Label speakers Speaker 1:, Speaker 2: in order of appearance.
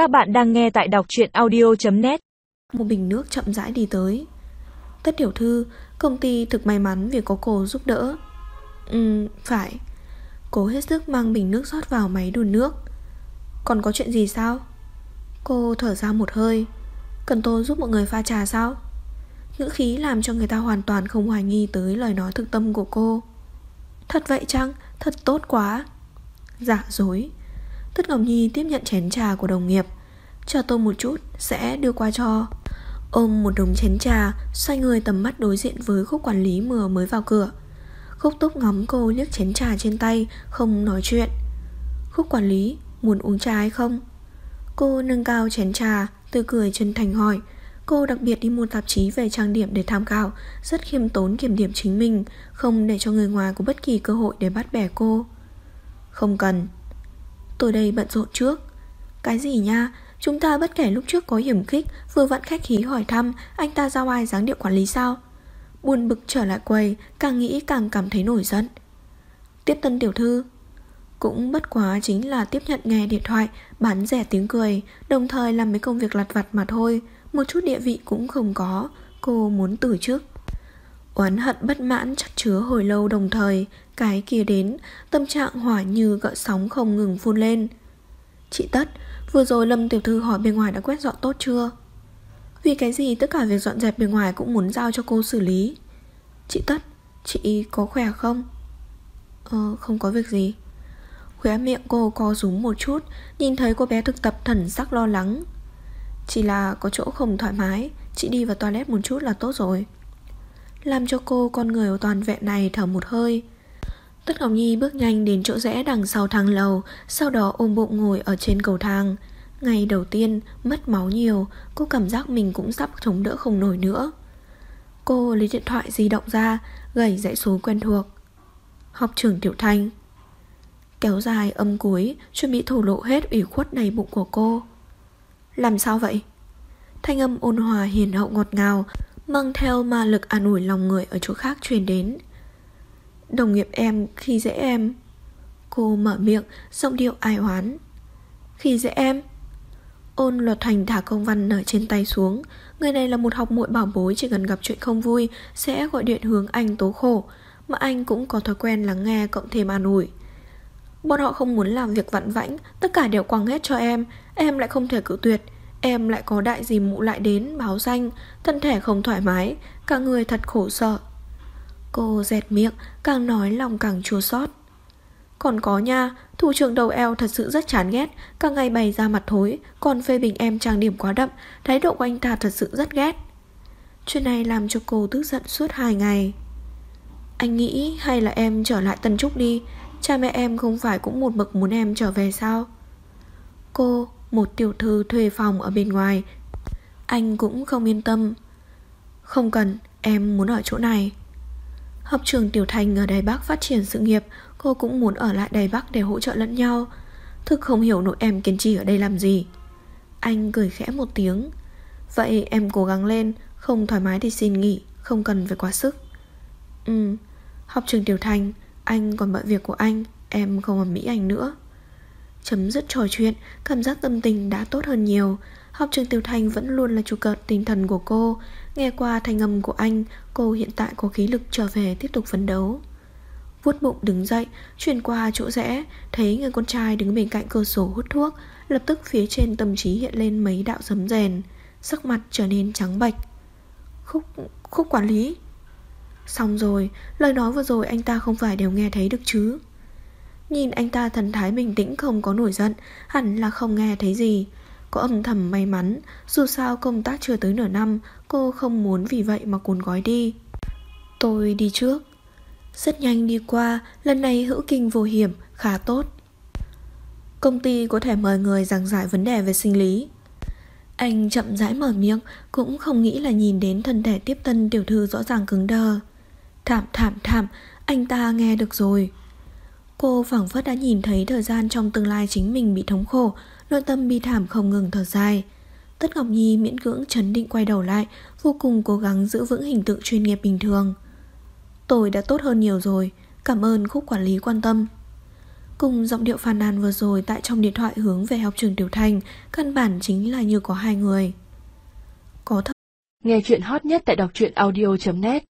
Speaker 1: Các bạn đang nghe tại đọc truyện audio.net
Speaker 2: Một bình nước chậm rãi đi tới. Tất tiểu thư Công ty thực may mắn vì có cô giúp đỡ. Ừ, phải. Cô hết sức mang bình nước rót vào máy đun nước. Còn có chuyện gì sao? Cô thở ra một hơi. Cần tôi giúp mọi người pha trà sao? Ngữ khí làm cho người ta hoàn toàn không hoài nghi tới lời nói thực tâm của cô. Thật vậy chăng? Thật tốt quá. Giả dối. Tất Ngọc Nhi tiếp nhận chén trà của đồng nghiệp. Chờ tôi một chút, Sẽ đưa qua cho. Ôm một đống chén trà, Xoay người tầm mắt đối diện với khúc quản lý mừa mới vào cửa. Khúc túc ngắm cô liếc chén trà trên tay, Không nói chuyện. Khúc quản lý, muốn uống trà hay không? Cô nâng cao chén trà từ cười chân thành hỏi. Cô đặc biệt đi mua tạp chí về trang điểm để tham khảo, Rất khiêm tốn kiểm điểm chính mình, Không để cho người ngoài có bất kỳ cơ hội để bắt bẻ cô. Không cần. Tôi đây bận rộn trước. Cái gì nha? Chúng ta bất kể lúc trước có hiểm khích, Vừa vặn khách khí hỏi thăm, Anh ta giao ai dáng điệu quản lý sao? Buồn bực trở lại quầy, Càng nghĩ càng cảm thấy nổi giận. Tiếp tân tiểu thư. Cũng bất quá chính là tiếp nhận nghe điện thoại, Bán rẻ tiếng cười, Đồng thời làm mấy công việc lặt vặt mà thôi. Một chút địa vị cũng không có, Cô muốn từ chức. Oán hận bất mãn chắc chứa hồi lâu đồng thời, Cái kia đến, Tâm trạng hỏa như gợn sóng không ngừng phun lên. Chị Tất, Vừa rồi Lâm Tiểu Thư hỏi bên ngoài đã quét dọn tốt chưa? Vì cái gì tất cả việc dọn dẹp bên ngoài cũng muốn giao cho cô xử lý? Chị Tất, Chị có khỏe không? Ờ không có việc gì. Khóe miệng cô co rúm một chút, Nhìn thấy cô bé thực tập thần sắc lo lắng. Chỉ là có chỗ không thoải mái, Chị đi vào toilet một chút là tốt rồi. Làm cho cô con người toàn vẹn này thở một hơi. Tất Ngọc Nhi bước nhanh đến chỗ rẽ đằng sau thang lầu, Sau đó ôm bụng ngồi ở trên cầu thang. Ngày đầu tiên, mất máu nhiều, Cô cảm giác mình cũng sắp chống đỡ không nổi nữa. Cô lấy điện thoại di động ra, Gảy dãy số quen thuộc. Học trưởng Tiểu Thanh. Kéo dài âm cuối, Chuẩn bị thổ lộ hết ủy khuất đầy bụng của cô. Làm sao vậy? Thanh âm ôn hòa hiền hậu ngọt ngào Mang theo ma lực an ủi lòng người Ở chỗ khác truyền đến. Đồng nghiệp em, khi dễ em. Cô mở miệng, Giọng điệu ai oán. Khi dễ em, Ôn luật thành thả công văn nở trên tay xuống. Người này là một học muội bảo bối, Chỉ cần gặp chuyện không vui, Sẽ gọi điện hướng anh tố khổ. Mà anh cũng có thói quen lắng nghe cộng thêm an ủi. Bọn họ không muốn làm việc vặn vãnh, Tất cả đều quăng hết cho em. Em lại không thể cự tuyệt. Em lại có đại gì mụ lại đến báo danh, Thân thể không thoải mái, Cả người thật khổ sợ Cô dẹt miệng, Càng nói lòng càng chua xót. Còn có nha, Thủ trưởng đầu eo thật sự rất chán ghét, Cả ngày bày ra mặt thối, Còn phê bình em trang điểm quá đậm, Thái độ của anh ta thật sự rất ghét. Chuyện này làm cho cô tức giận suốt hai ngày. Anh nghĩ hay là em trở lại Tân Trúc đi, Cha mẹ em không phải cũng một mực muốn em trở về sao? Cô một tiểu thư thuê phòng ở bên ngoài. Anh cũng không yên tâm. Không cần, Em muốn ở chỗ này. Học trường Tiểu Thành ở Đài Bắc phát triển sự nghiệp, Cô cũng muốn ở lại Đài Bắc để hỗ trợ lẫn nhau. Thực không hiểu nội em kiên trì ở đây làm gì. Anh cười khẽ một tiếng. Vậy em cố gắng lên, Không thoải mái thì xin nghỉ, Không cần phải quá sức. Ừ Học trường Tiểu Thành, Anh còn bận việc của anh, Em không ở mỹ anh nữa. Chấm dứt trò chuyện Cảm giác tâm tình đã tốt hơn nhiều. Học trường Tiểu Thành vẫn luôn là trụ cột tinh thần của cô. Nghe qua thanh âm của anh Cô hiện tại có khí lực trở về tiếp tục phấn đấu. Vuốt bụng đứng dậy Chuyển qua chỗ rẽ Thấy người con trai đứng bên cạnh cửa sổ hút thuốc Lập tức phía trên tâm trí hiện lên mấy đạo sấm rèn. Sắc mặt trở nên trắng bạch Khúc, khúc quản lý. Xong rồi Lời nói vừa rồi anh ta không phải đều nghe thấy được chứ? Nhìn anh ta thần thái bình tĩnh không có nổi giận, Hẳn là không nghe thấy gì. Có âm thầm may mắn, Dù sao công tác chưa tới nửa năm, Cô không muốn vì vậy mà cuốn gói đi. Tôi đi trước. Rất nhanh đi qua, Lần này hữu kinh vô hiểm, Khá tốt. Công ty có thể mời người giảng giải vấn đề về sinh lý. Anh chậm rãi mở miệng, Cũng không nghĩ là nhìn đến thân thể tiếp tân tiểu thư rõ ràng cứng đờ. Thảm thảm thảm, Anh ta nghe được rồi. Cô phảng phất đã nhìn thấy thời gian trong tương lai chính mình bị thống khổ, Nội tâm bi thảm không ngừng thở dài. Tất Ngọc Nhi miễn cưỡng chấn định quay đầu lại, Vô cùng cố gắng giữ vững hình tượng chuyên nghiệp bình thường. Tôi đã tốt hơn nhiều rồi, Cảm ơn khúc quản lý quan tâm. Cùng giọng điệu phàn nàn vừa rồi tại trong điện thoại hướng về học trường Tiểu Thành, Căn bản chính là như có hai người.
Speaker 3: Có thật Nghe chuyện hot nhất tại đọc truyện audio.net